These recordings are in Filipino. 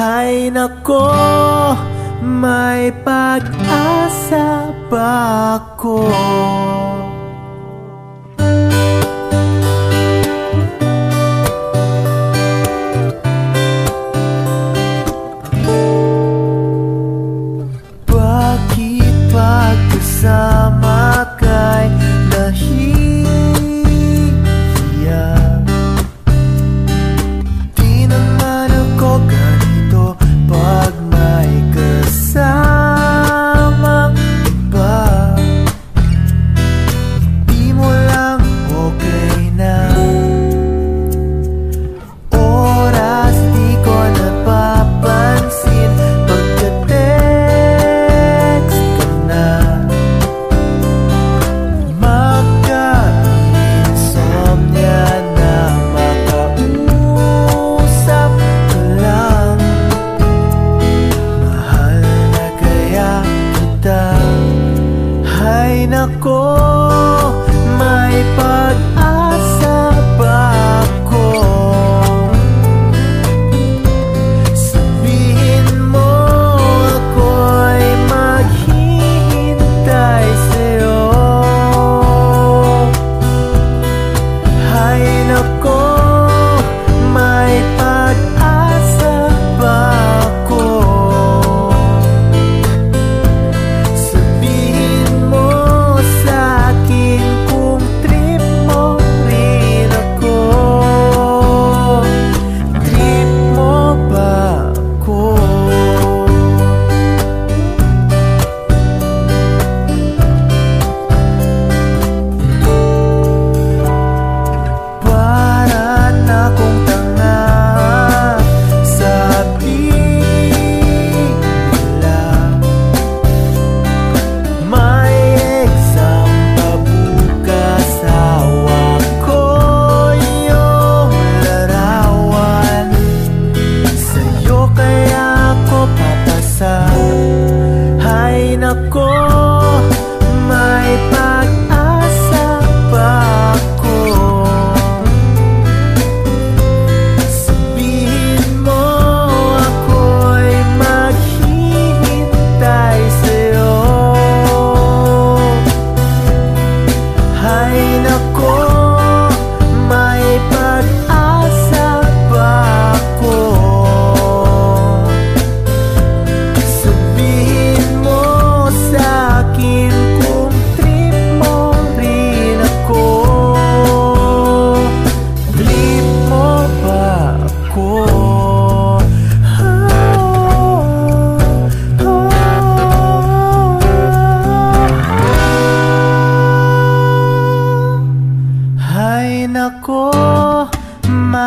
Hay nako, may pag-asa ba ako?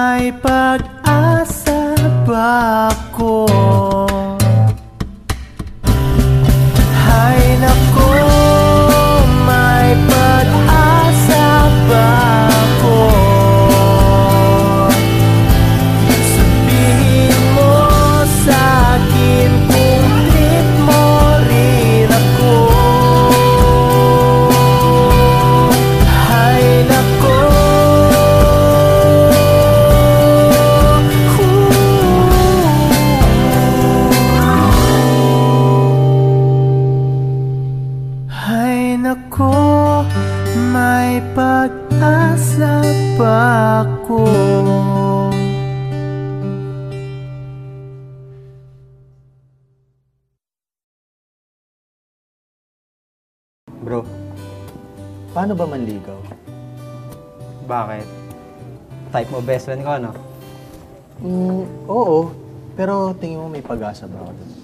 May pag-asa ba ako? Hay nako pag-asa pa ako Bro, paano ba manligaw? Bakit? Type mo best friend ko, ano? Mm, oo. Pero tingin mo may pag-asa ba ako dun?